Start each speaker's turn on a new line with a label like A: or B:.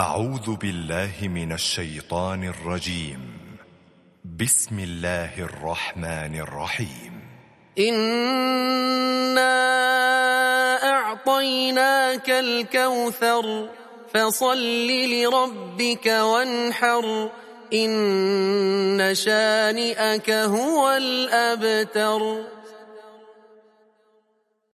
A: أعوذ بالله من الشيطان الرجيم. بسم الله الرحمن الرحيم.
B: إنا أعطيناك الكوثر فصل لربك وانحر. إن شانئك هو الأبتر.